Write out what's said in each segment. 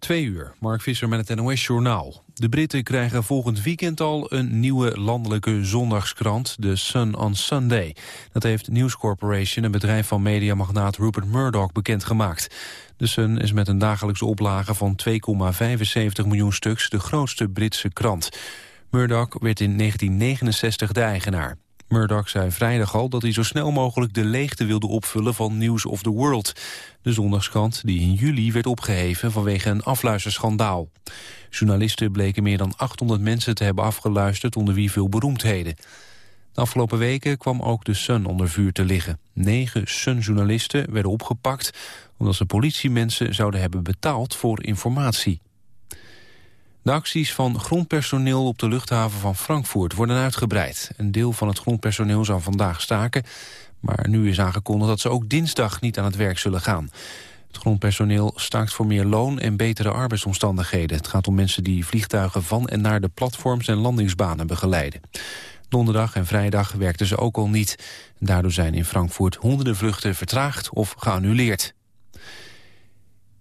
Twee uur, Mark Visser met het NOS-journaal. De Britten krijgen volgend weekend al een nieuwe landelijke zondagskrant, de Sun on Sunday. Dat heeft News Corporation, een bedrijf van mediamagnaat Rupert Murdoch, bekendgemaakt. De Sun is met een dagelijkse oplage van 2,75 miljoen stuks de grootste Britse krant. Murdoch werd in 1969 de eigenaar. Murdoch zei vrijdag al dat hij zo snel mogelijk de leegte wilde opvullen van News of the World. De zondagskrant die in juli werd opgeheven vanwege een afluisterschandaal. Journalisten bleken meer dan 800 mensen te hebben afgeluisterd onder wie veel beroemdheden. De afgelopen weken kwam ook de Sun onder vuur te liggen. Negen Sun-journalisten werden opgepakt omdat ze politiemensen zouden hebben betaald voor informatie. De acties van grondpersoneel op de luchthaven van Frankfurt worden uitgebreid. Een deel van het grondpersoneel zou vandaag staken, maar nu is aangekondigd dat ze ook dinsdag niet aan het werk zullen gaan. Het grondpersoneel staakt voor meer loon en betere arbeidsomstandigheden. Het gaat om mensen die vliegtuigen van en naar de platforms en landingsbanen begeleiden. Donderdag en vrijdag werkten ze ook al niet. Daardoor zijn in Frankfurt honderden vluchten vertraagd of geannuleerd.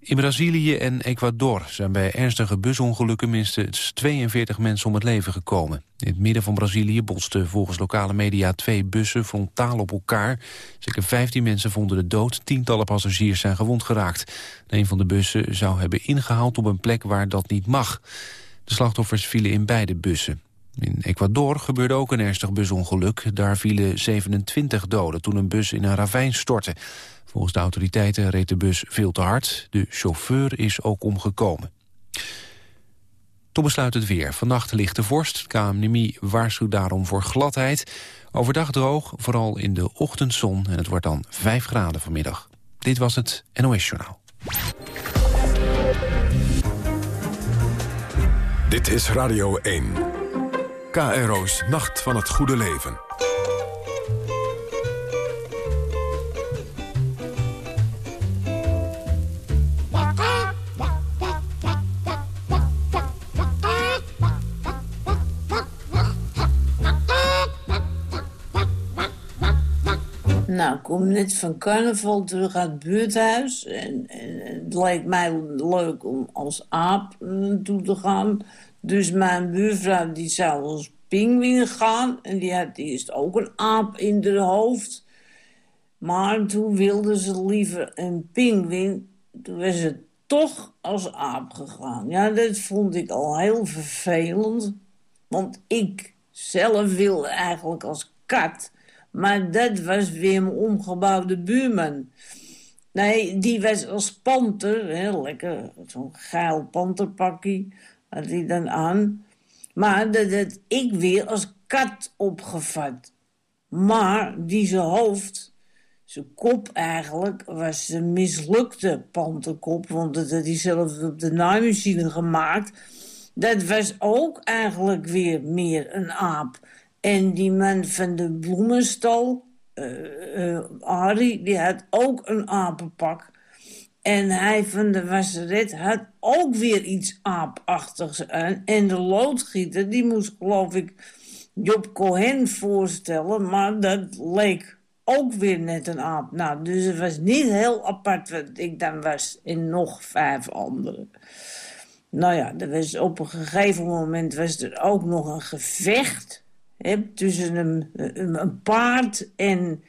In Brazilië en Ecuador zijn bij ernstige busongelukken minstens 42 mensen om het leven gekomen. In het midden van Brazilië botsten volgens lokale media twee bussen frontaal op elkaar. Zeker 15 mensen vonden de dood, tientallen passagiers zijn gewond geraakt. Een van de bussen zou hebben ingehaald op een plek waar dat niet mag. De slachtoffers vielen in beide bussen. In Ecuador gebeurde ook een ernstig busongeluk. Daar vielen 27 doden toen een bus in een ravijn stortte. Volgens de autoriteiten reed de bus veel te hard. De chauffeur is ook omgekomen. Tot besluit het weer. Vannacht ligt de vorst. KMNMI waarschuwt daarom voor gladheid. Overdag droog, vooral in de ochtendzon. En het wordt dan 5 graden vanmiddag. Dit was het NOS Journaal. Dit is Radio 1. KRO's Nacht van het Goede Leven. Nou, ik kom net van carnaval terug uit het buurthuis. En, het leek mij leuk om als aap naartoe te gaan. Dus mijn buurvrouw die zou als pinguïn gaan. En die had eerst ook een aap in haar hoofd. Maar toen wilde ze liever een pinguïn. Toen was ze toch als aap gegaan. Ja, dat vond ik al heel vervelend. Want ik zelf wilde eigenlijk als kat... Maar dat was weer mijn omgebouwde buurman. Nee, die was als panter, hè, lekker, zo'n geil panterpakkie had hij dan aan. Maar dat had ik weer als kat opgevat. Maar die zijn hoofd, zijn kop eigenlijk, was een mislukte panterkop. Want dat had hij zelf op de naaimachine gemaakt. Dat was ook eigenlijk weer meer een aap. En die man van de bloemenstal, uh, Arie, die had ook een apenpak. En hij van de wasseret had ook weer iets aapachtigs aan. En de loodgieter, die moest geloof ik Job Cohen voorstellen. Maar dat leek ook weer net een aap. Nou, dus het was niet heel apart wat ik dan was. En nog vijf anderen. Nou ja, er was op een gegeven moment was er ook nog een gevecht tussen een, een, paard en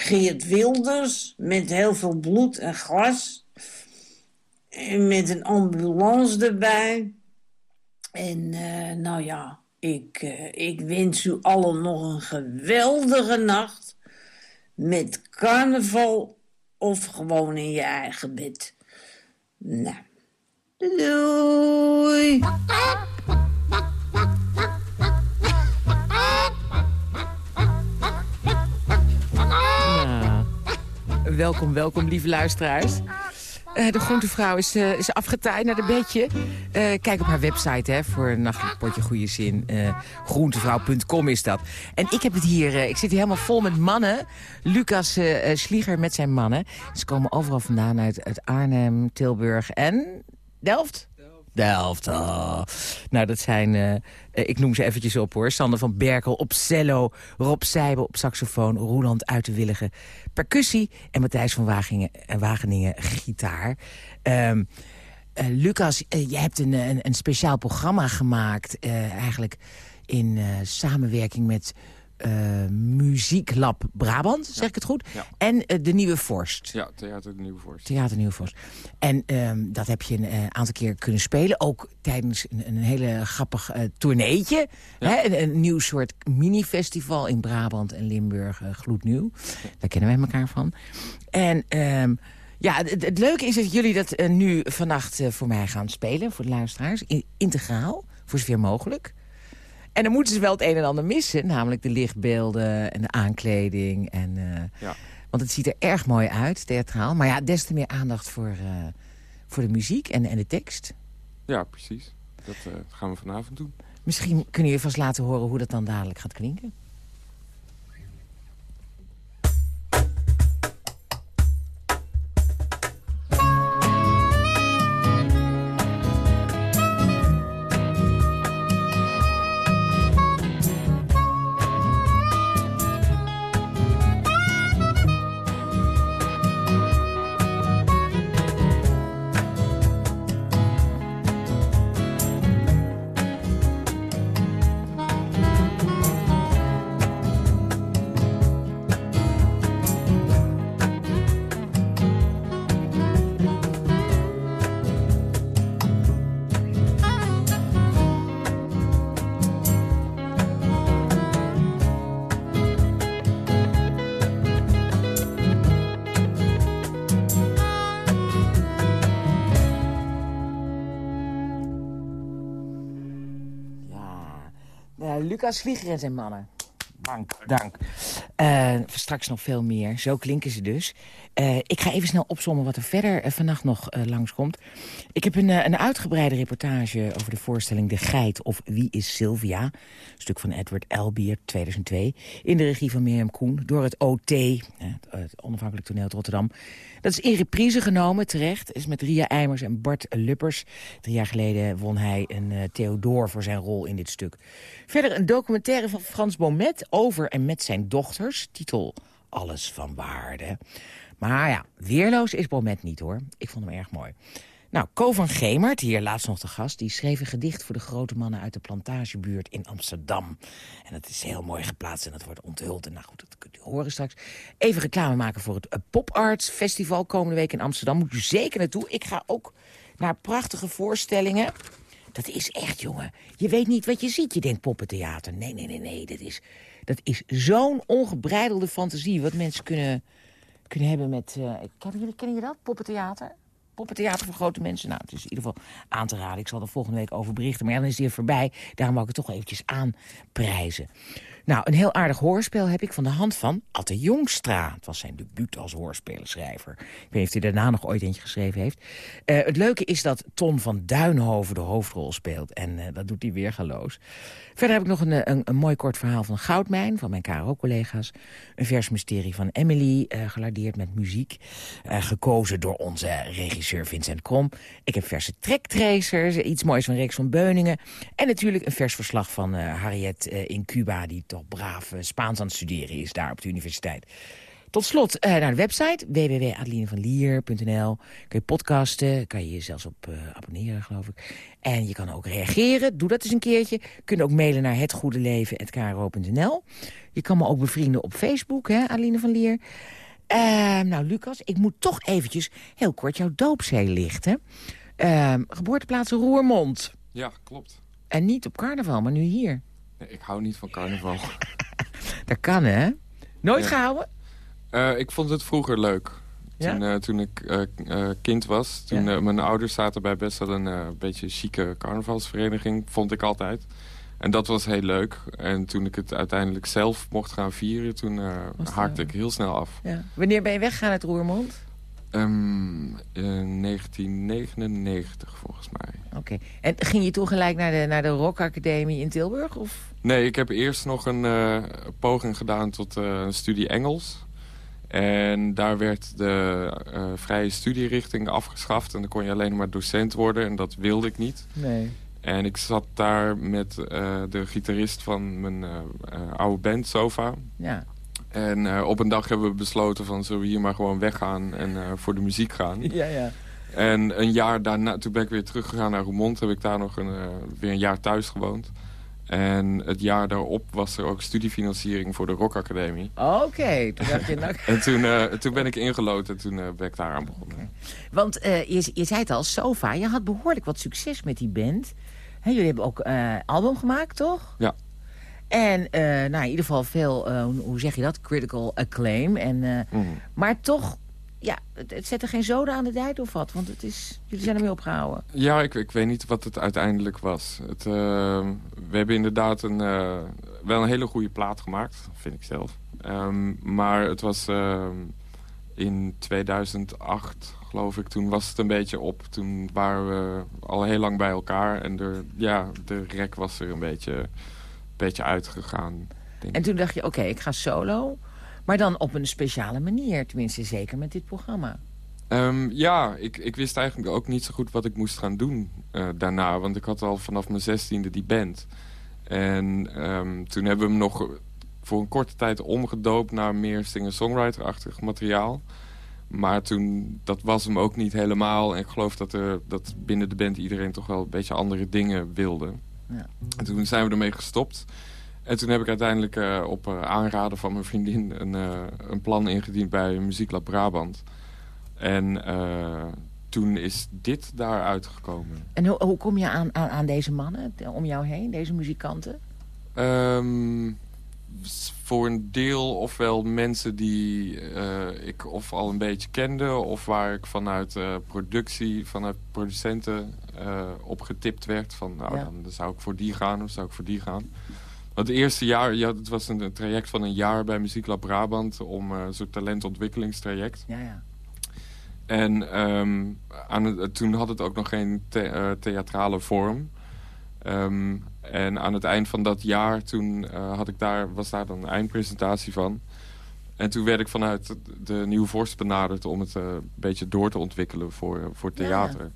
Geert Wilders... met heel veel bloed en glas. En met een ambulance erbij. En uh, nou ja, ik, uh, ik wens u allen nog een geweldige nacht... met carnaval of gewoon in je eigen bed. Nou, doei! Welkom, welkom, lieve luisteraars. Uh, de groentevrouw is, uh, is naar de bedje. Uh, kijk op haar website hè, voor een nachtelijk potje goede zin. groentevrouw.com is dat. En ik heb het hier, ik zit hier helemaal vol met mannen. Lucas Slieger met zijn mannen. Ze komen overal vandaan uit, uit Arnhem, Tilburg en Delft. Oh. Nou, dat zijn, uh, ik noem ze eventjes op hoor. Sander van Berkel op cello, Rob Seibel op saxofoon, Roeland uit de Willige percussie en Matthijs van Wageningen, Wageningen gitaar. Um, Uh, Lucas, je hebt een, een, een, speciaal programma gemaakt... Eigenlijk in samenwerking met Muzieklab Brabant, zeg ik het goed? Ja. En De Nieuwe Vorst. Ja, Theater De Nieuwe Vorst. Theater Nieuwe Vorst. En um, dat heb je een aantal keer kunnen spelen. Ook tijdens een, een hele grappig tourneetje. Ja. Hè? Een, een, nieuw soort mini-festival in Brabant en Limburg, gloednieuw. Daar kennen wij elkaar van. En... Um, ja, het, het, leuke is dat jullie dat nu vannacht voor mij gaan spelen, voor de luisteraars. In, integraal, voor zover mogelijk. En dan moeten ze wel het een en ander missen. Namelijk de lichtbeelden en de aankleding. En, uh, ja. Want het ziet er erg mooi uit, theatraal. Maar ja, des te meer aandacht voor, voor de muziek en, en de tekst. Ja, precies. Dat gaan we vanavond doen. Misschien kunnen jullie vast laten horen hoe dat dan dadelijk gaat klinken. Lucas Vlieger en zijn mannen. Dank, dank. Uh, straks nog veel meer. Zo klinken ze dus. Uh, ik ga even snel opzommen wat er verder uh, vannacht nog langskomt. Ik heb een, een uitgebreide reportage over de voorstelling De Geit of Wie is Sylvia? Stuk van Edward Elbier, 2002. In de regie van Mirjam Koen, door het OT, het, Onafhankelijk Toneel Rotterdam. Dat is in reprise genomen, terecht. Is met Ria Eimers en Bart Luppers. Drie jaar geleden won hij een Theodor voor zijn rol in dit stuk. Verder een documentaire van Frans Bomet over en met zijn Titel Alles van Waarde. Maar ja, weerloos is Bomet niet hoor. Ik vond hem erg mooi. Nou, Co van Gemert, hier laatst nog de gast... die schreef een gedicht voor de grote mannen uit de plantagebuurt in Amsterdam. En dat is heel mooi geplaatst en dat wordt onthuld. En nou goed, dat kunt u horen straks. Even reclame maken voor het Pop Arts Festival komende week in Amsterdam. Moet u zeker naartoe. Ik ga ook naar prachtige voorstellingen. Dat is echt, jongen. Je weet niet wat je ziet. Je denkt poppentheater. Nee, nee, nee, nee. Dat is, dat is zo'n ongebreidelde fantasie... wat mensen kunnen, kunnen hebben met... Uh, kennen, jullie, kennen jullie dat, poppentheater? poppentheater voor grote mensen. Nou, het is in ieder geval aan te raden. Ik zal er volgende week over berichten. Maar ja, dan is er voorbij. Daarom wou ik het toch eventjes aanprijzen. Nou, een heel aardig hoorspel heb ik van de hand van Atte Jongstra. Het was zijn debuut als hoorspelschrijver. Ik weet niet of hij daarna nog ooit eentje geschreven heeft. Uh, het leuke is dat Ton van Duinhoven de hoofdrol speelt. En uh, dat doet hij weergaloos. Verder heb ik nog een, een, een, mooi kort verhaal van Goudmijn, van mijn KRO-collega's. Een vers mysterie van Emily, uh, gelardeerd met muziek. gekozen door onze regisseur Vincent Krom. Ik heb verse trektracers, iets moois van Rex van Beuningen. En natuurlijk een vers verslag van Harriet in Cuba... die toch braaf Spaans aan het studeren is daar op de universiteit. Tot slot uh, naar de website www.adelinevanlier.nl. Kun je podcasten, kan je je zelfs op uh, abonneren, geloof ik. En je kan ook reageren, doe dat eens een keertje. Je kunt ook mailen naar hetgoedeleven.kro.nl. Je kan me ook bevrienden op Facebook, hè, Adeline van Lier. Uh, nou, Lucas, ik moet toch eventjes heel kort jouw doopzee lichten. geboorteplaats Roermond. Ja, klopt. En niet op carnaval, maar nu hier. Nee, ik hou niet van carnaval. dat kan, hè? Nooit Ja. gehouden? Uh, ik vond het vroeger leuk. Ja? Toen, uh, toen ik uh, kind was. Toen Ja. mijn ouders zaten bij best wel een beetje chique carnavalsvereniging. Vond ik altijd. En dat was heel leuk. En toen ik het uiteindelijk zelf mocht gaan vieren... toen haakte eh, ik heel snel af. Ja. Wanneer ben je weggegaan uit Roermond? Um, in 1999 volgens mij. Oké. En ging je toen gelijk naar de, naar de Rock Academie in Tilburg? Of? Nee, ik heb eerst nog een uh, poging gedaan tot uh, een studie Engels. En daar werd de uh, vrije studierichting afgeschaft. En dan kon je alleen maar docent worden. En dat wilde ik niet. Nee. En ik zat daar met de gitarist van mijn oude band, Sofa. Ja. En op een dag hebben we besloten van... zullen we hier maar gewoon weggaan en voor de muziek gaan. Ja, ja. En een jaar daarna, toen ben ik weer teruggegaan naar Roermond. Heb ik daar nog een, weer een jaar thuis gewoond. En het jaar daarop was er ook studiefinanciering voor de Rock Academie. Oké, toen dacht je... Nou... en toen, uh, toen ben ik ingeloten en toen uh, ben ik daar aan begonnen. Want uh, je, je zei het al, Sofa, je had behoorlijk wat succes met die band. He, jullie hebben ook album gemaakt, toch? Ja. En nou, in ieder geval veel, hoe zeg je dat, critical acclaim. En, mm. Maar toch ja, het, het zet er geen zoden aan de dijk of wat? Want het is, jullie zijn ermee opgehouden. Ja, ik, ik weet niet wat het uiteindelijk was. Het, we hebben inderdaad een, wel een hele goede plaat gemaakt, vind ik zelf. Um, maar het was uh, in 2008, geloof ik, toen was het een beetje op. Toen waren we al heel lang bij elkaar en de, ja, de rek was er een beetje, beetje uitgegaan. En toen dacht je, oké, okay, ik ga solo... Maar dan op een speciale manier, tenminste zeker met dit programma. Um, ja, ik, ik wist eigenlijk ook niet zo goed wat ik moest gaan doen uh, daarna. Want ik had al vanaf mijn zestiende die band. En um, toen hebben we hem nog voor een korte tijd omgedoopt naar meer singer-songwriter-achtig materiaal. Maar toen, dat was hem ook niet helemaal. En ik geloof dat, er, dat binnen de band iedereen toch wel een beetje andere dingen wilde. Ja. En toen zijn we ermee gestopt. En toen heb ik uiteindelijk uh, op uh, aanraden van mijn vriendin een, uh, een plan ingediend bij Muzieklab Brabant. En toen is dit daaruit gekomen. En hoe, hoe kom je aan, aan, aan, deze mannen om jou heen, deze muzikanten? Um, voor een deel ofwel mensen die ik of al een beetje kende... of waar ik vanuit productie, vanuit producenten op getipt werd. Van nou, ja. dan zou ik voor die gaan of zou ik voor die gaan. Het eerste jaar, ja, het was een, traject van een jaar bij Muzieklab Brabant... om uh, zo'n talentontwikkelingstraject. Ja, ja. En um, aan het, toen had het ook nog geen the uh, theatrale vorm. Um, en aan het eind van dat jaar, toen uh, had ik daar, was daar dan een eindpresentatie van. En toen werd ik vanuit de Nieuwe Vorst benaderd om het een beetje door te ontwikkelen voor, voor theater. Ja.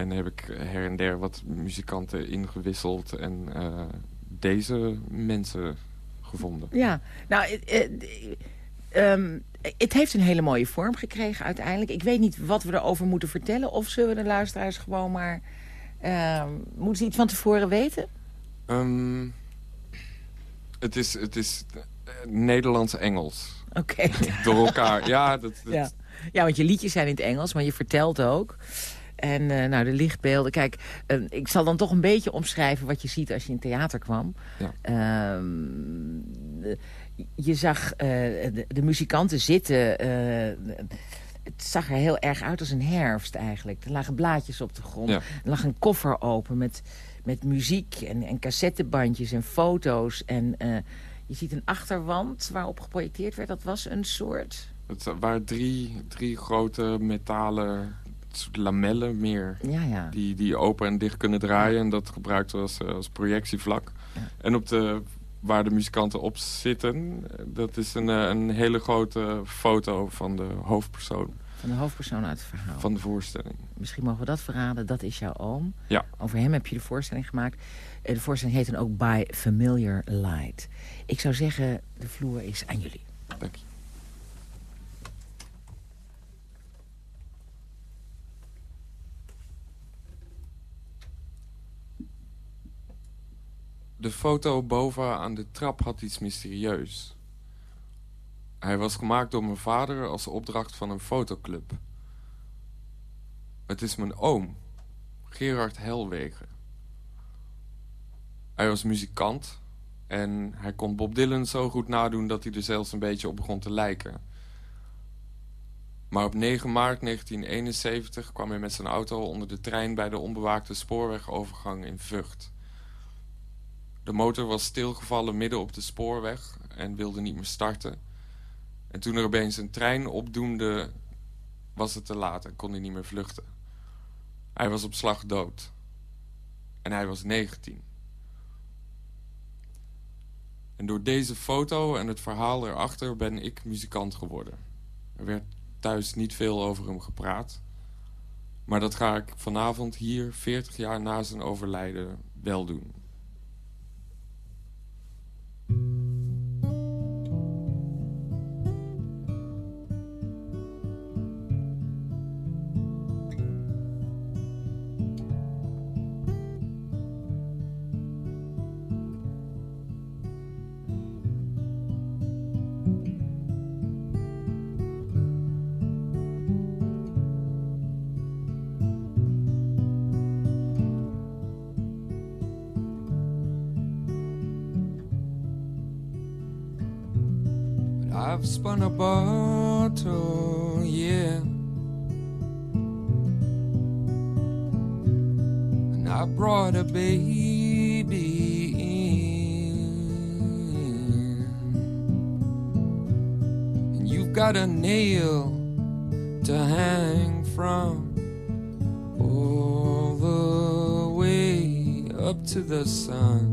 En heb ik her en der wat muzikanten ingewisseld en deze mensen gevonden. Ja, nou, um, het heeft een hele mooie vorm gekregen uiteindelijk. Ik weet niet wat we erover moeten vertellen. Of zullen we de luisteraars gewoon maar... Uh, moeten ze iets van tevoren weten? Um, het is, het is Nederlands-Engels. Oké. Door elkaar, ja, dat, dat... ja. Ja, want je liedjes zijn in het Engels, maar je vertelt ook. En uh, nou, de lichtbeelden. Kijk, uh, ik zal dan toch een beetje omschrijven wat je ziet als je in theater kwam. Ja. Uh, je zag de, de, muzikanten zitten. het zag er heel erg uit als een herfst eigenlijk. Er lagen blaadjes op de grond. Ja. Er lag een koffer open met, met muziek en, en cassettebandjes en foto's. En je ziet een achterwand waarop geprojecteerd werd. Dat was een soort... Het waren drie, drie grote metalen soort lamellen meer. Ja, ja. Die, die open en dicht kunnen draaien. En dat gebruikt als, eh, als projectievlak. Ja. En op de, waar de muzikanten op zitten... dat is een, eh, een hele grote foto van de hoofdpersoon. Van de hoofdpersoon uit het verhaal. Van de voorstelling. Misschien mogen we dat verraden. Dat is jouw oom. Ja. Over hem heb je de voorstelling gemaakt. Eh, de voorstelling heet dan ook By Familiar Light. Ik zou zeggen, de vloer is aan jullie. Dank je. De foto boven aan de trap had iets mysterieus. Hij was gemaakt door mijn vader als opdracht van een fotoclub. Het is mijn oom, Gerard Helwegen. Hij was muzikant en hij kon Bob Dylan zo goed nadoen... dat hij er zelfs een beetje op begon te lijken. Maar op 9 maart 1971 kwam hij met zijn auto onder de trein... bij de onbewaakte spoorwegovergang in Vught... De motor was stilgevallen midden op de spoorweg en wilde niet meer starten. En toen er opeens een trein opdoemde, was het te laat en kon hij niet meer vluchten. Hij was op slag dood. En hij was 19. En door deze foto en het verhaal erachter ben ik muzikant geworden. Er werd thuis niet veel over hem gepraat. Maar dat ga ik vanavond hier, 40 jaar na zijn overlijden, wel doen. I've spun a bottle, yeah. And I brought a baby in. And you've got a nail to hang from all the way up to the sun.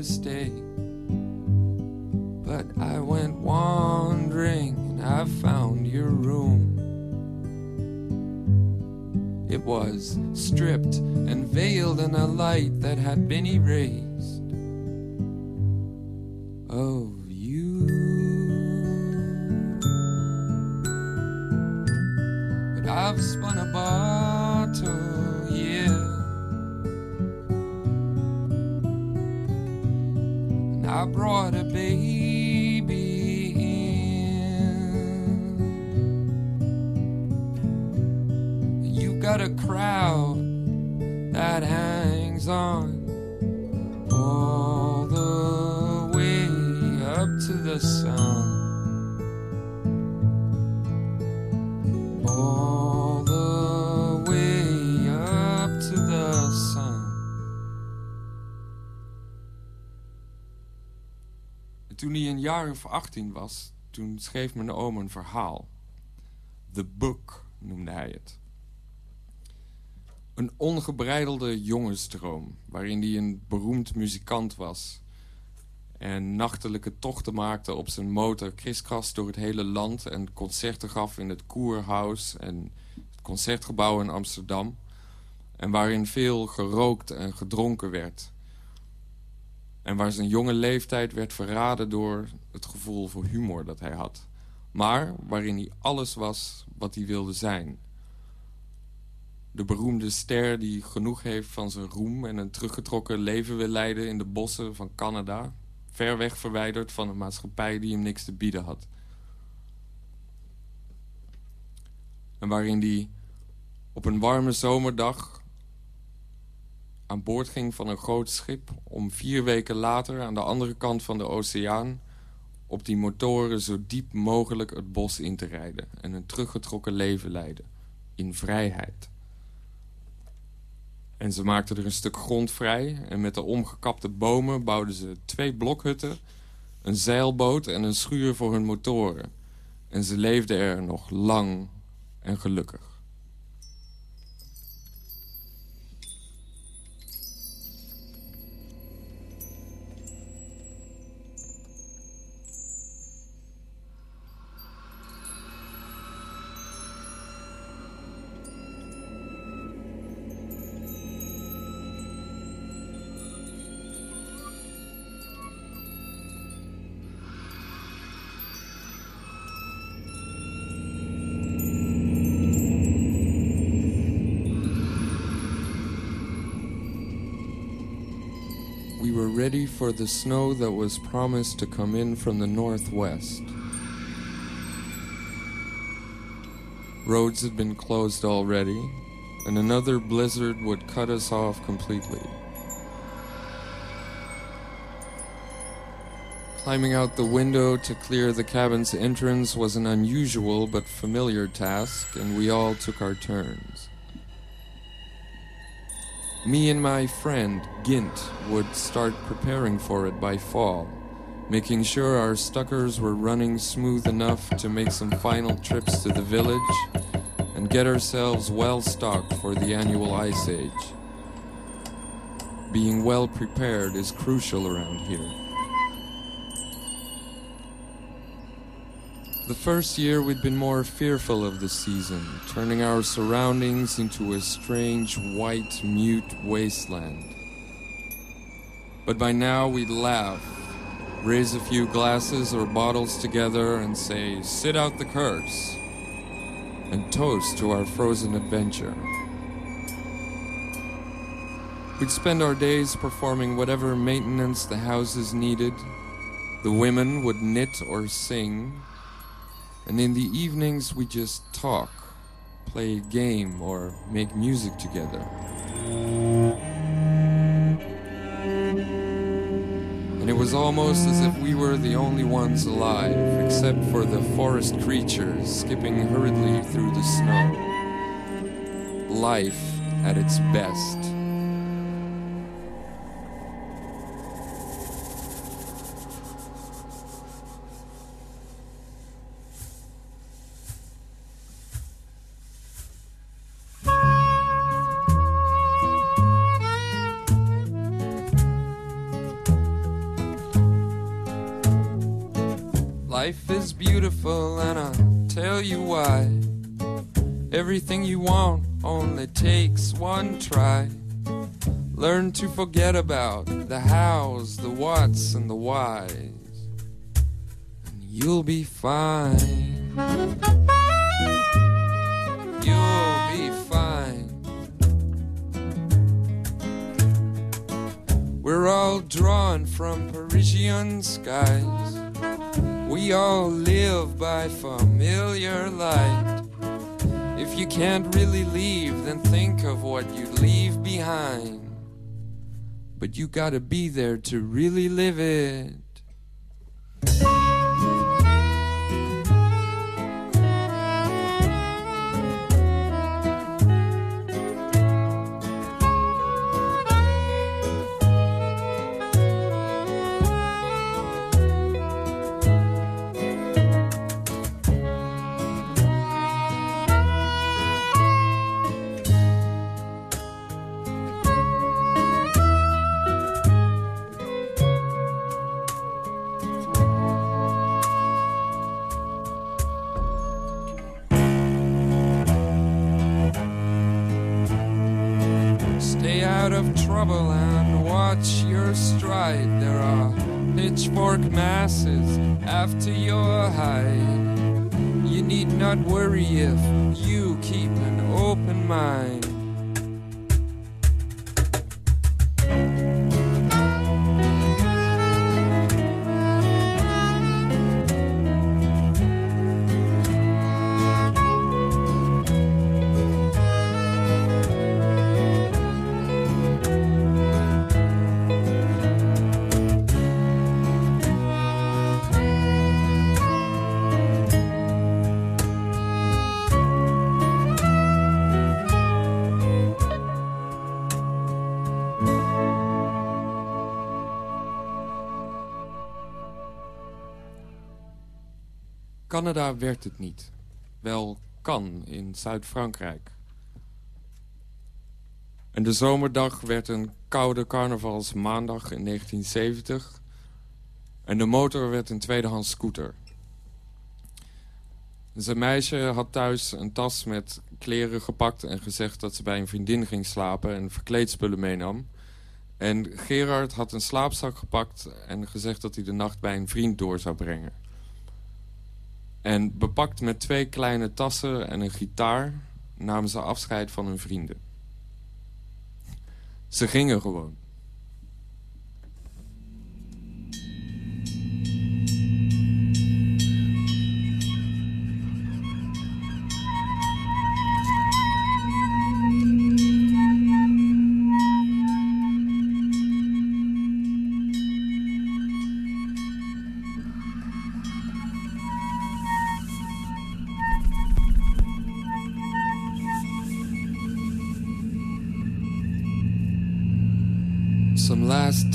To stay. But I went wandering, and I found your room. It was stripped and veiled in a light that had been erased. Hangs on all the way up to the sun. To the sun. En toen hij een jaar of 18 was, toen schreef mijn oom een verhaal. The Book noemde hij het. Een ongebreidelde jongensdroom, waarin hij een beroemd muzikant was... en nachtelijke tochten maakte op zijn motor kriskras door het hele land... en concerten gaf in het Koerhuis en het Concertgebouw in Amsterdam... en waarin veel gerookt en gedronken werd... En waar zijn jonge leeftijd werd verraden door het gevoel voor humor dat hij had. Maar waarin hij alles was wat hij wilde zijn. De beroemde ster die genoeg heeft van zijn roem... en een teruggetrokken leven wil leiden in de bossen van Canada. Ver weg verwijderd van een maatschappij die hem niks te bieden had. En waarin hij op een warme zomerdag aan boord ging van een groot schip... om vier weken later aan de andere kant van de oceaan... op die motoren zo diep mogelijk het bos in te rijden... en een teruggetrokken leven leiden. In vrijheid. En ze maakten er een stuk grond vrij... en met de omgekapte bomen bouwden ze twee blokhutten... een zeilboot en een schuur voor hun motoren. En ze leefden er nog lang en gelukkig. Ready for the snow that was promised to come in from the northwest. Roads had been closed already, and another blizzard would cut us off completely. Climbing out the window to clear the cabin's entrance was an unusual but familiar task, and we all took our turns. Me and my friend, Gint, would start preparing for it by fall, making sure our stuckers were running smooth enough to make some final trips to the village and get ourselves well stocked for the annual ice age. Being well prepared is crucial around here. The first year we'd been more fearful of the season, turning our surroundings into a strange, white, mute wasteland. But by now we'd laugh, raise a few glasses or bottles together and say, sit out the curse, and toast to our frozen adventure. We'd spend our days performing whatever maintenance the houses needed. The women would knit or sing. And in the evenings, we just talk, play a game, or make music together. And it was almost as if we were the only ones alive, except for the forest creatures skipping hurriedly through the snow. Life at its best. Forget about the hows, the whats, and the whys. And you'll be fine. You'll be fine. We're all drawn from Parisian skies. We all live by familiar light. If you can't really leave, then think of what you leave behind. But you gotta be there to really live it. Out of trouble and watch your stride. There are pitchfork masses after your hide. You need not worry if you keep an open mind. Canada werd het niet. Wel kan in Zuid-Frankrijk. En de zomerdag werd een koude carnavalsmaandag in 1970. En de motor werd een tweedehands scooter. Zijn meisje had thuis een tas met kleren gepakt... en gezegd dat ze bij een vriendin ging slapen en verkleedspullen meenam. En Gerard had een slaapzak gepakt en gezegd dat hij de nacht bij een vriend door zou brengen. En bepakt met twee kleine tassen en een gitaar... namen ze afscheid van hun vrienden. Ze gingen gewoon.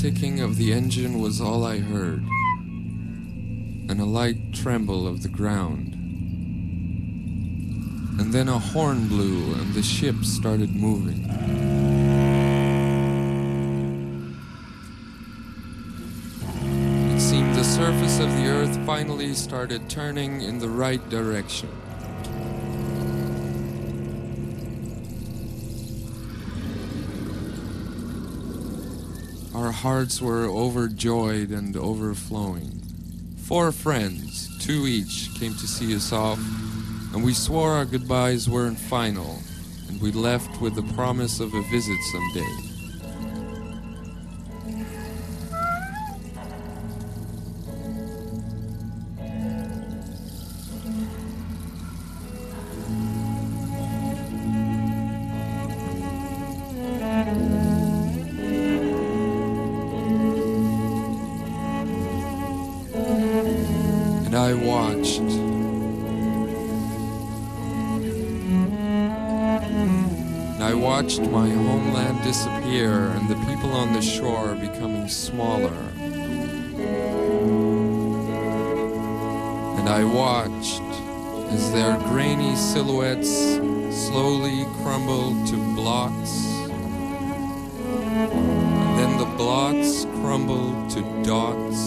Ticking of the engine was all I heard, and a light tremble of the ground. And then a horn blew, and the ship started moving. It seemed the surface of the earth finally started turning in the right direction. Hearts were overjoyed and overflowing. Four friends, two each, came to see us off, and we swore our goodbyes weren't final, and we left with the promise of a visit someday. Silhouettes slowly crumbled to blocks. And then the blocks crumbled to dots.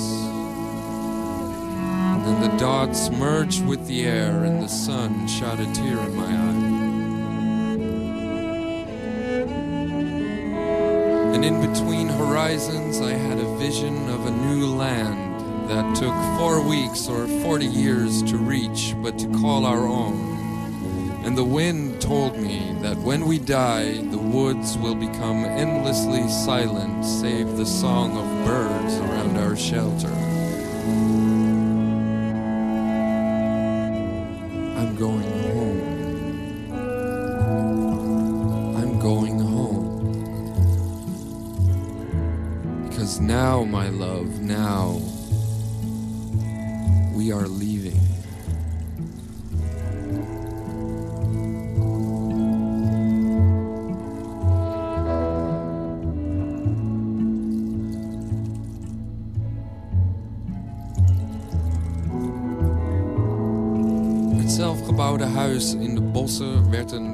And then the dots merged with the air and the sun shot a tear in my eye. And in between horizons, I had a vision of a new land that took four weeks or 40 years to reach, but to call our own. And the wind told me that when we die, the woods will become endlessly silent, save the song of birds around our shelter.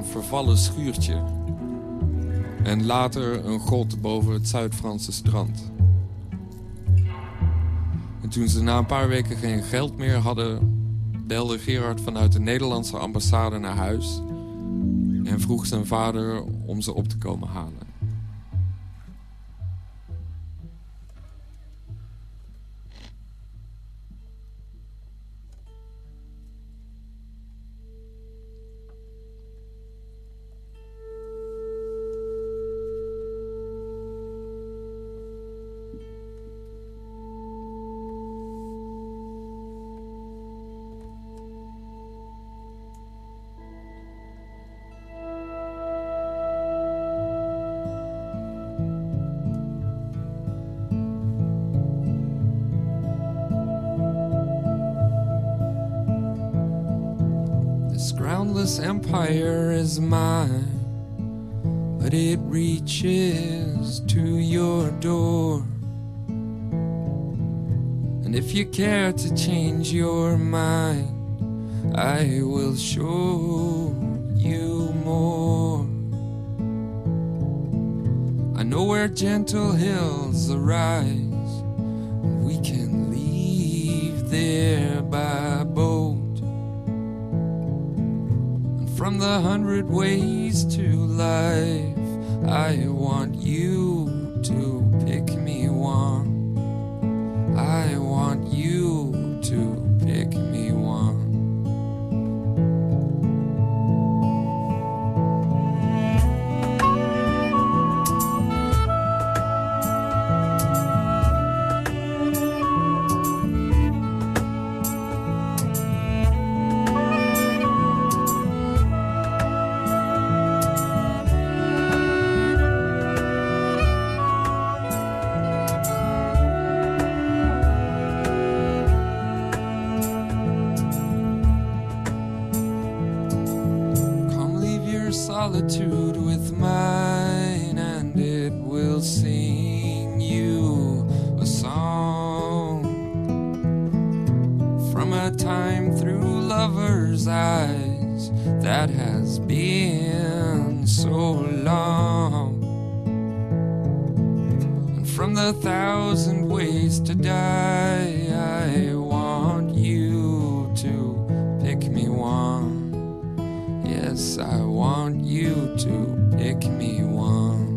Vervallen schuurtje. En later een grot boven het Zuid-Franse strand. En toen ze na een paar weken geen geld meer hadden... belde Gerard vanuit de Nederlandse ambassade naar huis... en vroeg zijn vader om ze op te komen halen. This empire is mine, but it reaches to your door. And if you care to change your mind, I will show you more. I know where gentle hills arise, and we can leave there by from the hundred ways to life, I want you to I want you to pick me one.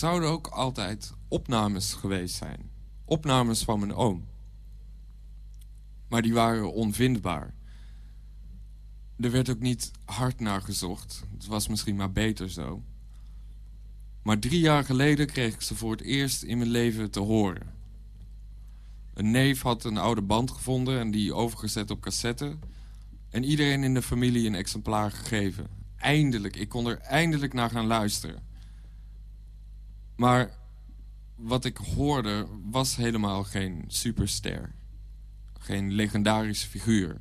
Zouden ook altijd opnames geweest zijn. Opnames van mijn oom. Maar die waren onvindbaar. Er werd ook niet hard naar gezocht. Het was misschien maar beter zo. Maar drie jaar geleden kreeg ik ze voor het eerst in mijn leven te horen. Een neef had een oude band gevonden en die overgezet op cassette. En iedereen in de familie een exemplaar gegeven. Eindelijk, ik kon er eindelijk naar gaan luisteren. Maar wat ik hoorde was helemaal geen superster. Geen legendarische figuur.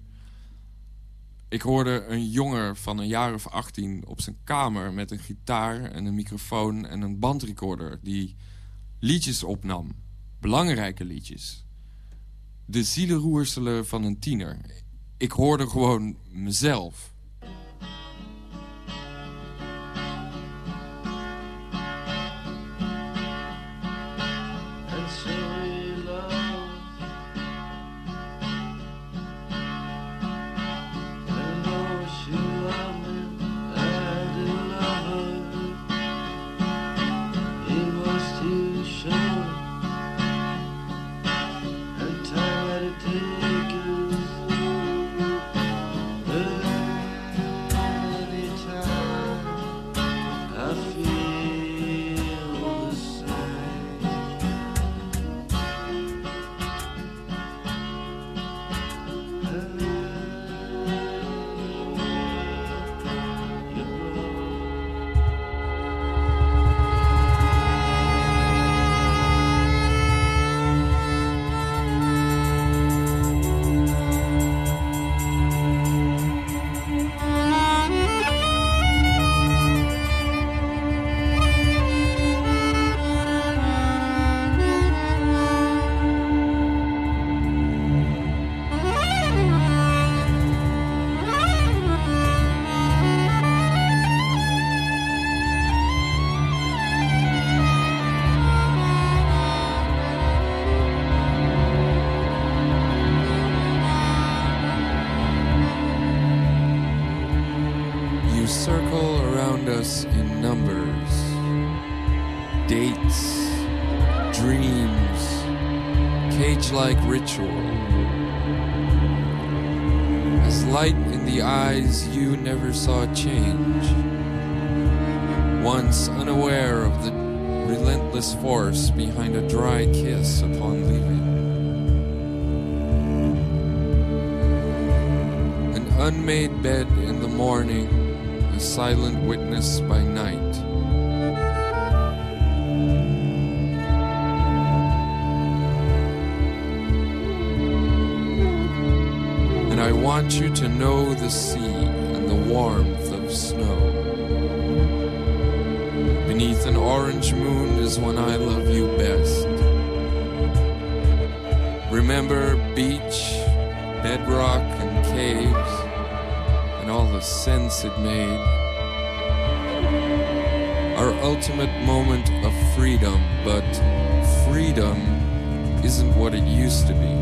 Ik hoorde een jonger van een jaar of 18 op zijn kamer... met een gitaar en een microfoon en een bandrecorder... die liedjes opnam. Belangrijke liedjes. De zielenroerselen van een tiener. Ik hoorde gewoon mezelf. never saw change. Once unaware of the relentless force behind a dry kiss upon leaving. An unmade bed in the morning, a silent witness by night. And I want you to know the sea warmth of snow. Beneath an orange moon is when I love you best. Remember beach, bedrock, and caves, and all the sense it made our ultimate moment of freedom, but freedom isn't what it used to be.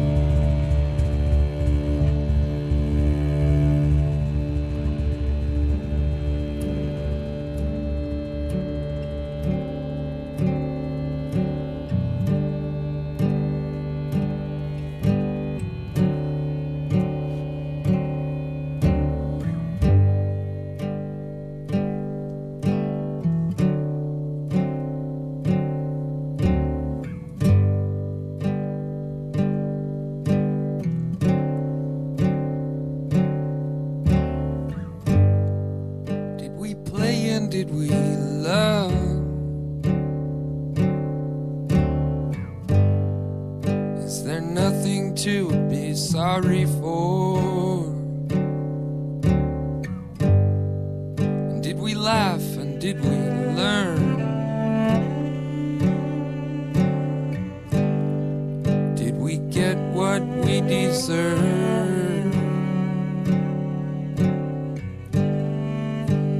what we deserve.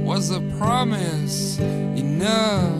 Was a promise enough?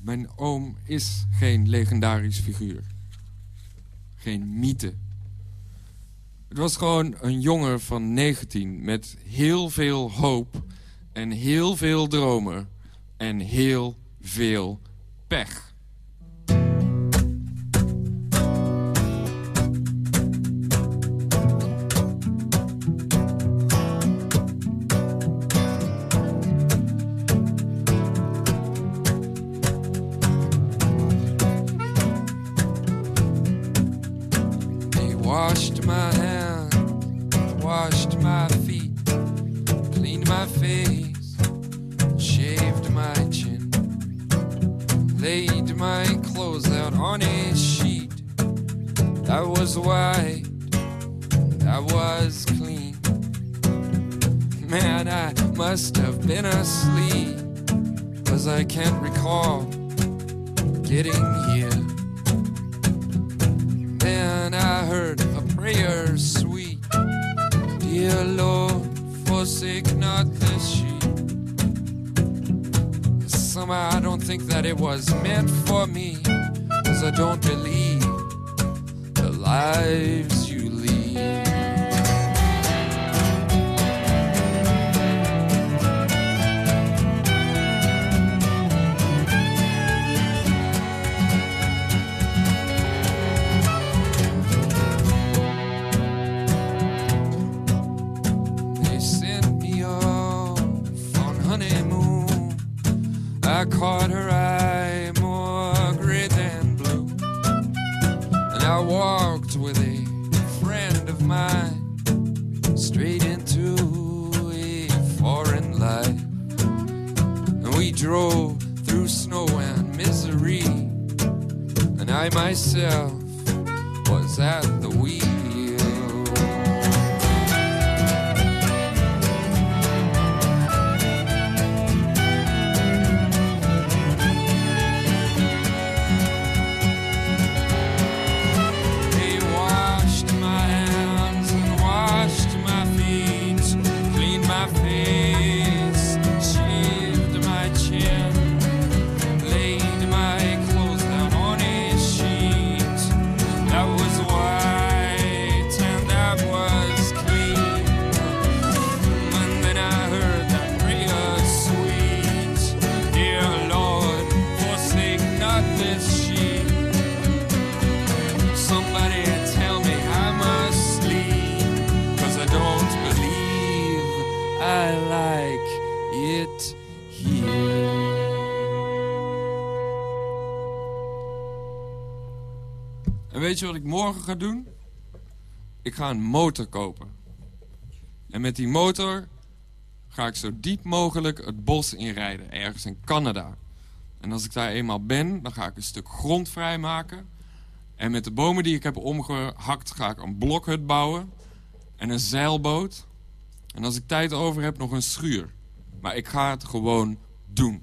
Mijn oom is geen legendarisch figuur. Geen mythe. Het was gewoon een jongen van 19 met heel veel hoop en heel veel dromen en heel veel pech. I don't think that it was meant for me. Cause I don't believe the lives I caught her eye more gray than blue. And I walked with a friend of mine straight into a foreign life. And we drove through snow and misery. And I myself was at weet je wat ik morgen ga doen? Ik ga een motor kopen. En met die motor ga ik zo diep mogelijk het bos inrijden. Ergens in Canada. En als ik daar eenmaal ben, dan ga ik een stuk grond vrijmaken. En met de bomen die ik heb omgehakt ga ik een blokhut bouwen. En een zeilboot. En als ik tijd over heb, nog een schuur. Maar ik ga het gewoon doen.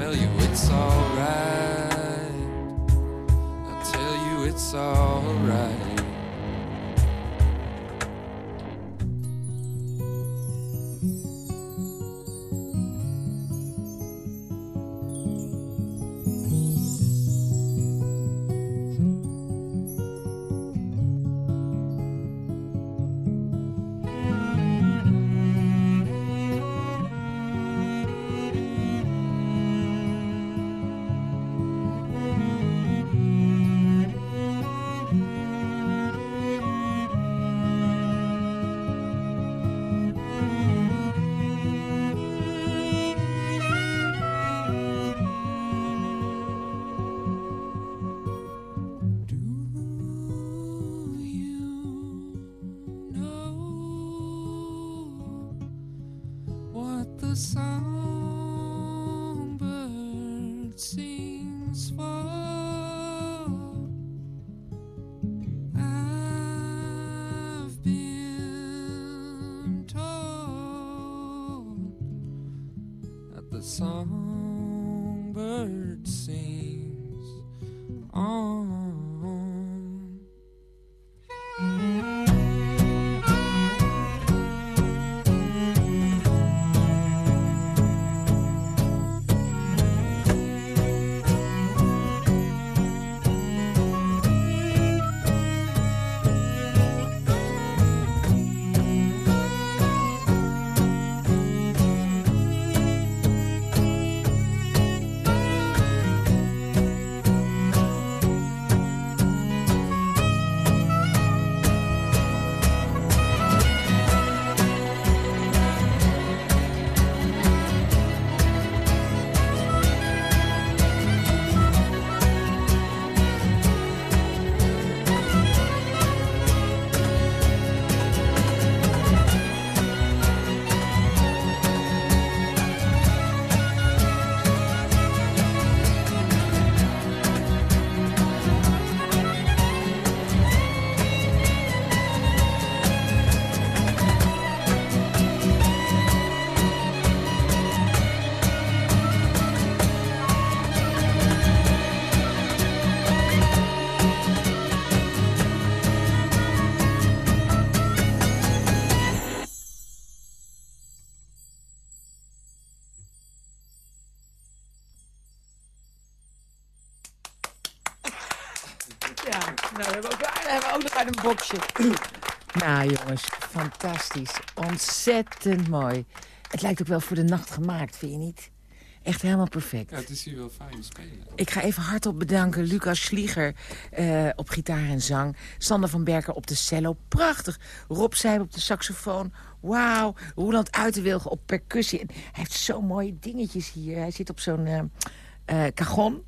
Tell you it's alright. I'll tell you it's alright. Boxje. nou jongens, fantastisch. Ontzettend mooi. Het lijkt ook wel voor de nacht gemaakt, vind je niet? Echt helemaal perfect. Ja, het is hier wel fijn spelen. Ik ga even hardop bedanken Lucas Schlieger uh, op gitaar en zang. Sander van Berken op de cello. Prachtig. Rob Seib op de saxofoon. Wauw. Roland Uitenwilgen op percussie. En hij heeft zo mooie dingetjes hier. Hij zit op zo'n uh, uh, cajon.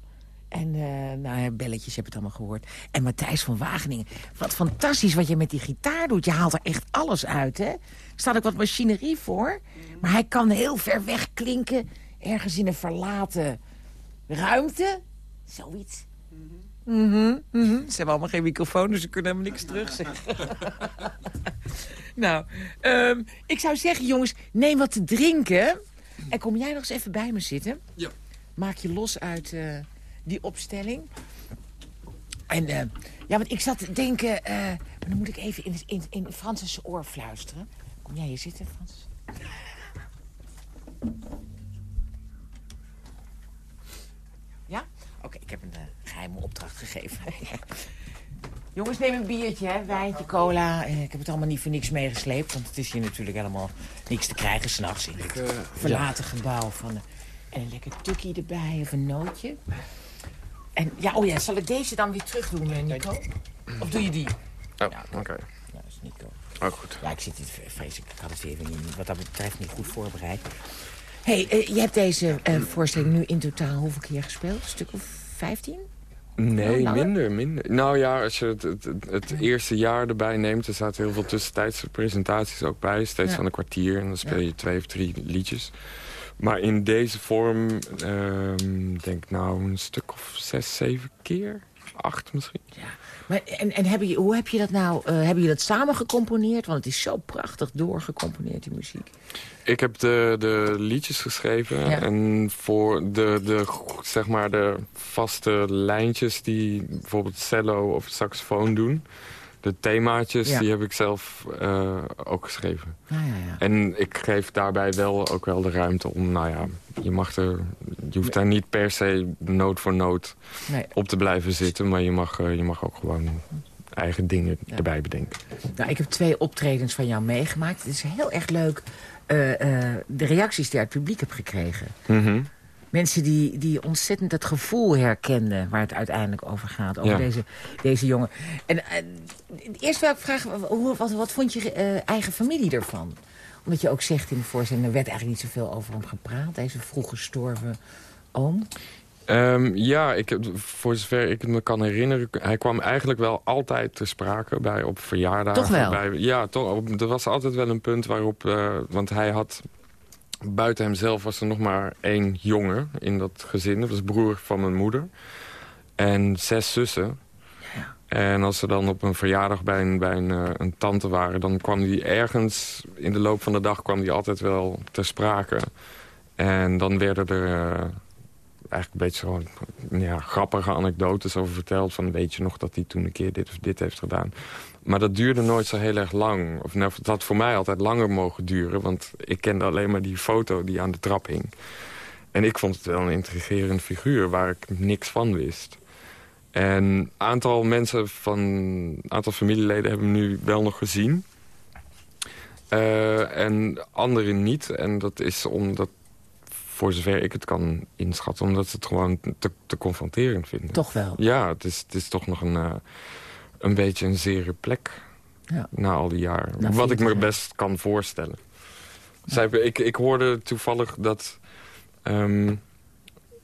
En uh, nou, belletjes heb het allemaal gehoord. En Matthijs van Wageningen. Wat fantastisch wat je met die gitaar doet. Je haalt er echt alles uit, hè? Er staat ook wat machinerie voor. Maar hij kan heel ver weg klinken. Ergens in een verlaten ruimte. Zoiets. Mm -hmm, mm -hmm. Ze hebben allemaal geen microfoon, dus ze kunnen helemaal niks terugzeggen. nou, um, ik zou zeggen, jongens, neem wat te drinken. En kom jij nog eens even bij me zitten? Ja. Maak je los uit... Uh, die opstelling. En uh, ja, want ik zat te denken... Uh, maar dan moet ik even in, in, in Francis' oor fluisteren. Kom jij hier zitten, Frans? Ja? Oké, okay, ik heb een uh, geheime opdracht gegeven. Jongens, neem een biertje, hè? wijntje, cola. Ik heb het allemaal niet voor niks meegesleept. Want het is hier natuurlijk helemaal niks te krijgen s'nachts in het verlaten gebouw. Van, en een lekker tukkie erbij of een nootje. En ja, oh ja, zal ik deze dan weer terug doen, Nico? Of doe je die? Oh, ja, oké. Okay. Ja, dat is Nico. Oh, goed. Ja, ik zit hier vreselijk. Ik had het even niet, wat dat betreft niet goed voorbereid. hey, uh, je hebt deze uh, voorstelling nu in totaal hoeveel keer gespeeld? Een stuk of 15? Nee, minder, minder. Nou ja, als je het, het, eerste jaar erbij neemt... er zaten heel veel tussentijdse presentaties ook bij. Steeds ja. van een kwartier. En dan speel je ja. twee of drie liedjes. Maar in deze vorm, denk ik nou een stuk of zes, zeven keer. Acht misschien. Ja. Maar, en en heb je, hoe heb je dat nou, uh, hebben je dat samen gecomponeerd? Want het is zo prachtig doorgecomponeerd, die muziek. Ik heb de, de liedjes geschreven. Ja. En voor de, de, zeg maar de vaste lijntjes die bijvoorbeeld cello of saxofoon doen de themaatjes, ja. die heb ik zelf uh, ook geschreven. Ah, ja, ja. En ik geef daarbij wel ook wel de ruimte om, nou ja, je mag er, je hoeft daar niet per se noot voor nee. op te blijven zitten, maar je mag, uh, je mag ook gewoon eigen dingen erbij bedenken. Nou, ik heb twee optredens van jou meegemaakt. Het is heel erg leuk, uh, de reacties die je uit het publiek hebt gekregen. Mm -hmm. Mensen die, die ontzettend het gevoel herkenden waar het uiteindelijk over gaat. Over Ja. deze, deze jongen. En eerst wil ik vragen, hoe, wat, wat vond je eh, eigen familie ervan? Omdat je ook zegt in de voorstelling, er werd eigenlijk niet zoveel over hem gepraat. Deze vroeg gestorven oom. Ehm, ja, ik, heb- voor zover ik het me kan herinneren... hij kwam eigenlijk wel altijd te sprake bij, op verjaardagen. Toch wel? Bij, ja, toch, op- er was altijd wel een punt waarop... eh, want hij had... Buiten hemzelf was er nog maar één jongen in dat gezin. Dat was broer van mijn moeder. En zes zussen. Ja. En als ze dan op een verjaardag bij een, bij een, eh, een tante waren... dan kwam die ergens in de loop van de dag kwam die altijd wel ter sprake. En dan werden er eh, eigenlijk een beetje zo ja, grappige anekdotes over verteld. Van weet je nog dat hij toen een keer dit of dit heeft gedaan. Maar dat duurde nooit zo heel erg lang. Of nou, het had voor mij altijd langer mogen duren. Want ik kende alleen maar die foto die aan de trap hing. En ik vond het wel een intrigerend figuur waar ik niks van wist. En een aantal mensen van, een aantal familieleden hebben hem nu wel nog gezien. Eh, en anderen niet. En dat is omdat, voor zover ik het kan inschatten... omdat ze het gewoon te, te confronterend vinden. Toch wel. Ja, het is, het is toch nog een, eh, een beetje een zere plek Ja. na al die jaren. Wat ik me 40 jaar. best kan voorstellen. Zij, ik, ik hoorde toevallig dat ehm,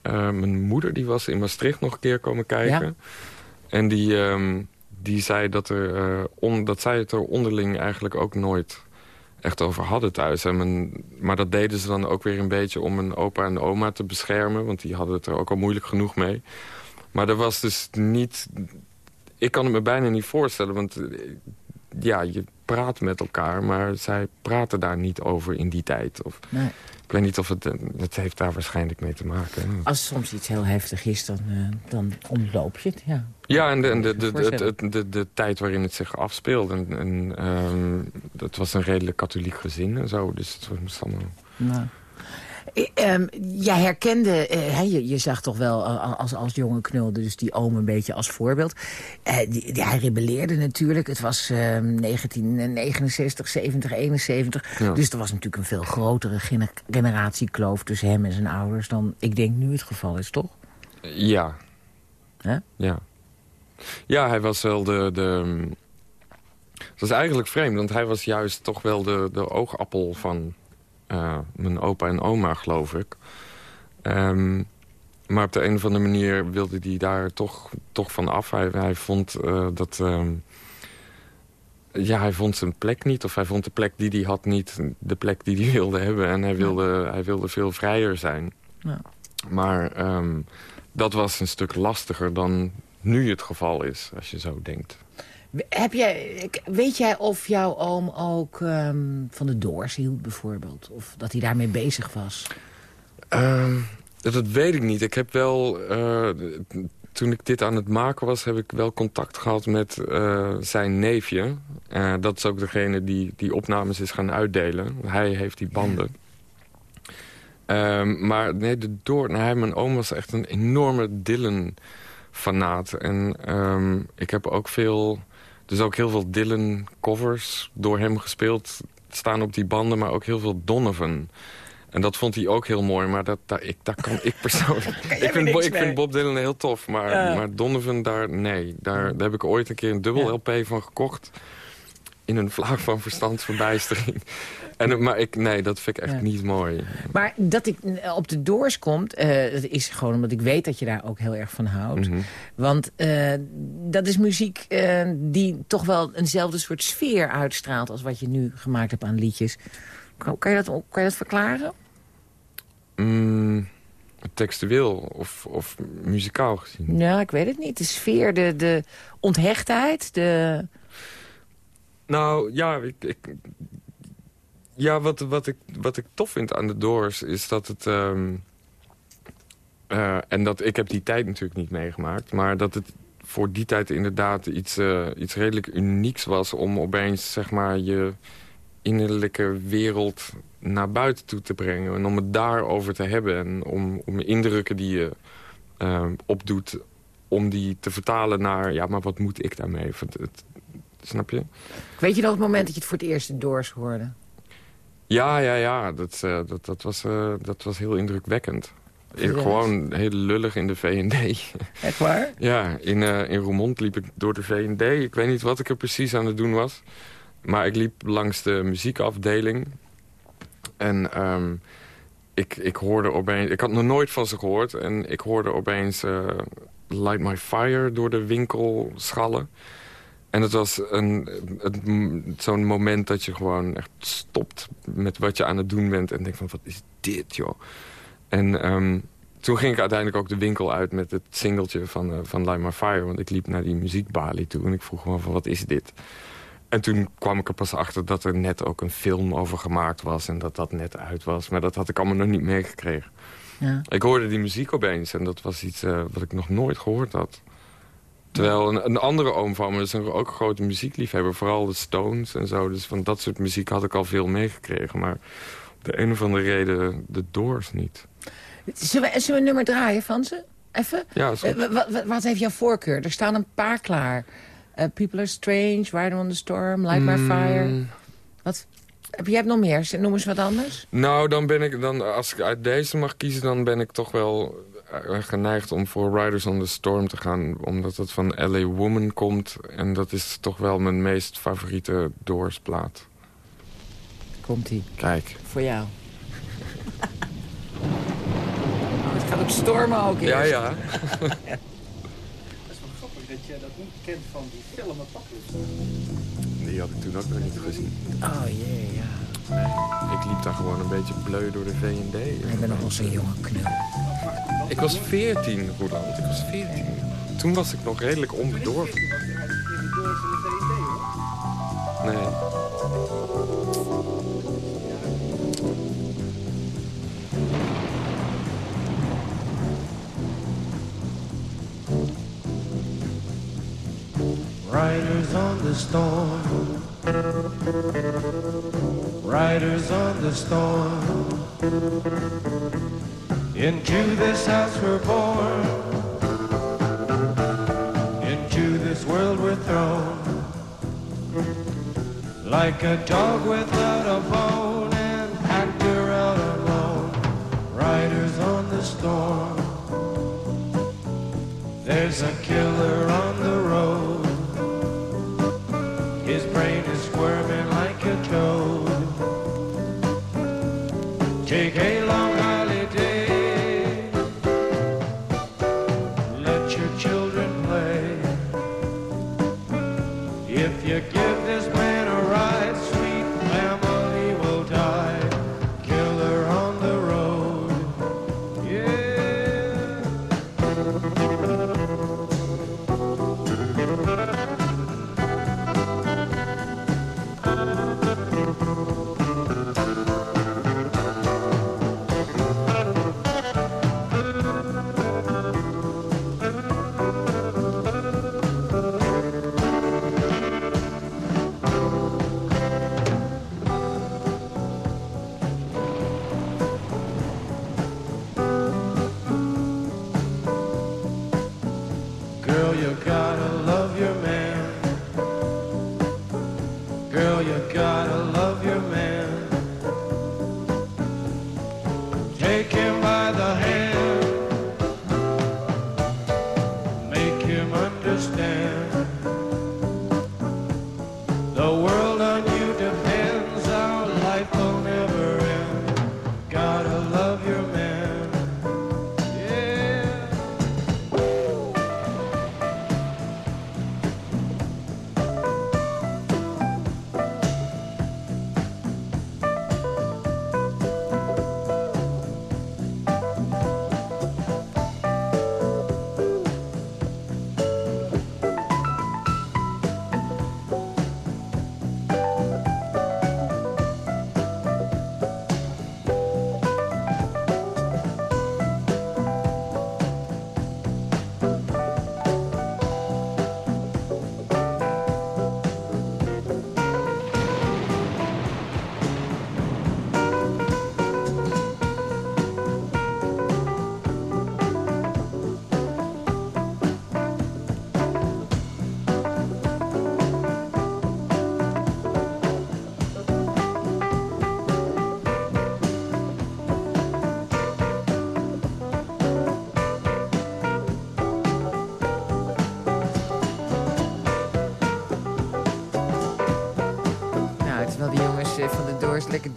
eh, mijn moeder... die was in Maastricht nog een keer komen kijken. Ja. En die, ehm, die zei dat, er, on, dat zij het er onderling eigenlijk ook nooit echt over hadden thuis. En mijn, maar dat deden ze dan ook weer een beetje om mijn opa en oma te beschermen. Want die hadden het er ook al moeilijk genoeg mee. Maar er was dus niet... Ik kan het me bijna niet voorstellen, want eh, ja, je praat met elkaar... maar zij praten daar niet over in die tijd. Of, Nee. ik weet niet of het... eh, Het heeft daar waarschijnlijk mee te maken. Als soms iets heel heftig is, dan, eh, dan ontloop je het. Ja. Ja, en de, en de, de, de, de, tijd waarin het zich afspeelde. En, en, ehm, het was een redelijk katholiek gezin en zo. Dus het was allemaal... Nou. Um, jij herkende, uh, je, je, zag toch wel als, als jonge knulde, dus die oom een beetje als voorbeeld. Uh, die, die, hij rebelleerde natuurlijk. Het was uh, 1969, 70, 71. Ja. Dus er was natuurlijk een veel grotere gener generatiekloof tussen hem en zijn ouders... dan ik denk nu het geval is, toch? Ja. Huh? Ja. Ja, hij was wel de... de het was eigenlijk vreemd, want hij was juist toch wel de, de oogappel van uh, mijn opa en oma, geloof ik. Um, maar op de een of andere manier wilde hij daar toch, toch van af. Hij, hij vond uh, dat... Um, ja, hij vond zijn plek niet. Of hij vond de plek die hij had niet de plek die hij wilde hebben. En hij wilde, hij wilde veel vrijer zijn. Ja. Maar um, dat was een stuk lastiger dan nu het geval is, als je zo denkt. Heb jij, weet jij of jouw oom ook um, van de Doors hield bijvoorbeeld? Of dat hij daarmee bezig was? Um, dat weet ik niet. Ik heb wel... Uh, toen ik dit aan het maken was, heb ik wel contact gehad met uh, zijn neefje. Uh, dat is ook degene die die opnames is gaan uitdelen. Hij heeft die banden. Um, maar nee, de door, nou, hij, mijn oom was echt een enorme Dylan-fanaat. En um, ik heb ook veel dus ook heel veel Dylan-covers door hem gespeeld. Staan op die banden, maar ook heel veel Donovan. En dat vond hij ook heel mooi, maar dat, dat, ik, dat kan ik persoonlijk... ik, vind, ik vind Bob Dylan heel tof, maar, maar Donovan, daar, nee. Daar, daar heb ik ooit een keer een dubbel LP van gekocht in een vlaag van verstandsverbijstering. En, maar ik, nee, dat vind ik echt ja. niet mooi. Maar dat ik op de doors komt, uh, dat is gewoon omdat ik weet dat je daar ook heel erg van houdt. Mm -hmm. Want uh, dat is muziek uh, die toch wel eenzelfde soort sfeer uitstraalt... als wat je nu gemaakt hebt aan liedjes. Kan, kan je, dat, kan je dat verklaren? Mm, textueel of, of muzikaal gezien? Ja, ik weet het niet. De sfeer, de, de onthechtheid, de... Nou, ja, ik, ik, ja wat, wat, ik, wat ik tof vind aan de Doors is dat het... Um, uh, en dat, ik heb die tijd natuurlijk niet meegemaakt... maar dat het voor die tijd inderdaad iets, uh, iets redelijk unieks was... om opeens zeg maar, je innerlijke wereld naar buiten toe te brengen... en om het daarover te hebben en om, om indrukken die je uh, opdoet... om die te vertalen naar, ja, maar wat moet ik daarmee? Het, snap je? Weet je nog het moment dat je het voor het eerst Doors hoorde? Ja, ja, ja. Dat, uh, dat, dat, was, uh, dat was heel indrukwekkend. Gewoon heel lullig in de V&D. Echt waar? ja, in, uh, in Roermond liep ik door de V&D. Ik weet niet wat ik er precies aan het doen was. Maar ik liep langs de muziekafdeling. En um, ik, ik hoorde opeens... Ik had nog nooit van ze gehoord. En ik hoorde opeens Light My Fire door de winkel schallen. En het was een, zo'n moment dat je gewoon echt stopt met wat je aan het doen bent. En denkt van, wat is dit, joh? En um, toen ging ik uiteindelijk ook de winkel uit met het singeltje van, uh, van Light My Fire. Want ik liep naar die muziekbalie toe en ik vroeg gewoon van, wat is dit? En toen kwam ik er pas achter dat er net ook een film over gemaakt was. En dat dat net uit was. Maar dat had ik allemaal nog niet meegekregen. Ja. Ik hoorde die muziek opeens en dat was iets uh, wat ik nog nooit gehoord had. Terwijl een, een, andere oom van me is een, ook een grote muziekliefhebber. Vooral de Stones en zo. Dus van dat soort muziek had ik al veel meegekregen. Maar op de een of andere reden de Doors niet. Zullen we, zullen we een nummer draaien van ze? Even? Ja, uh, wat, wat, heeft jouw voorkeur? Er staan een paar klaar. Uh, People Are Strange, Ride on the Storm, Light My mm. Fire. Wat, heb jij nog meer? Noem eens wat anders. Nou, dan ben ik dan, als ik uit deze mag kiezen, dan ben ik toch wel geneigd om voor Riders on the Storm te gaan. Omdat het van LA Woman komt. En dat is toch wel mijn meest favoriete Doorsplaat. Komt-ie. Kijk. Voor jou. het gaat ook stormen ook eerst. Ja, ja. dat is wel grappig dat je dat niet kent van die film Apocalypse. Die had ik toen ook nog niet gezien. Oh jee, ja. Nee, ik liep daar gewoon een beetje bleu door de V&D. Ik ben nog wel zo'n jonge knul. Ik was 14, Roland. Ik was 14. Toen was ik nog redelijk onbedorven. Nee. Riders on the storm. Riders on the storm. Into this house we're born. Into this world we're thrown. Like a dog without a bone, an actor out alone. Riders on the storm. There's a killer on the road. Squirming like a toad. Take a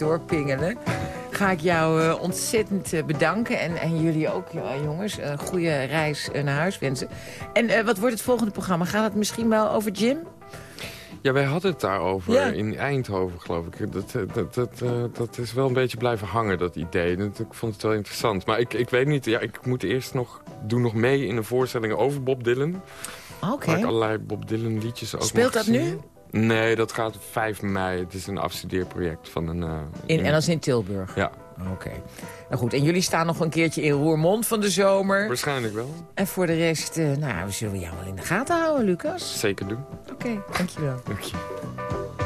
doorpingelen... ga ik jou eh, ontzettend eh, bedanken. En, en jullie ook, ja, jongens. Een goede reis eh, naar huis wensen. En eh, wat wordt het volgende programma? Gaat het misschien wel over Jim? Ja, wij hadden het daarover Ja. in Eindhoven, geloof ik. Dat, eh, dat, dat, eh, dat is wel een beetje blijven hangen, dat idee. Ik vond het wel interessant. Maar ik, ik weet niet, ja, ik moet eerst nog... doe nog mee in de voorstellingen over Bob Dylan. Oké. Waar ik allerlei Bob Dylan liedjes ook Speelt dat nu? Nee, dat gaat op 5 mei. Het is een afstudeerproject van een... eh, In, en dat is in Tilburg? Ja, Oké. Nou goed, en jullie staan nog een keertje in Roermond van de zomer. waarschijnlijk wel. En voor de rest, eh, nou, we zullen jou wel in de gaten houden, Lucas. Zeker doen. Oké, dankjewel. Dank je.